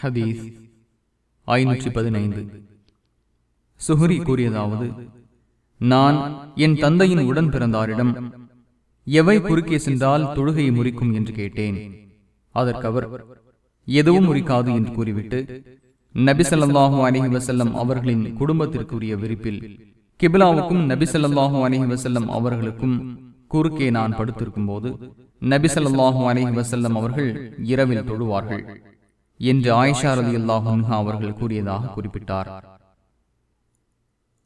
ஹதீஸ் ஐநூற்றி பதினைந்து. சுஹரி கூறியதாவது நான் என் தந்தையின் உடன் பிறந்தாரிடம் எவை குறுக்கே சென்றால் தொழுகையை முறிக்கும் என்று கேட்டேன். அதற்கவர் எதுவும் முறிக்காது என்று கூறிவிட்டு நபிசல்லாஹூ அலஹி வசல்லம் அவர்களின் குடும்பத்திற்குரிய விரிப்பில் கிபிலாவுக்கும் நபிசல்லாஹூ அலஹி வசல்லம் அவர்களுக்கும் குறுக்கே நான் படுத்திருக்கும் போது நபிசல்லாஹூ அலஹி வசல்லம் அவர்கள் இரவில் தொழுவார்கள். என்று ஆயிஷா ரதி அல்லாஹ் அவர்கள் கூறியதாக குறிப்பிட்டார்.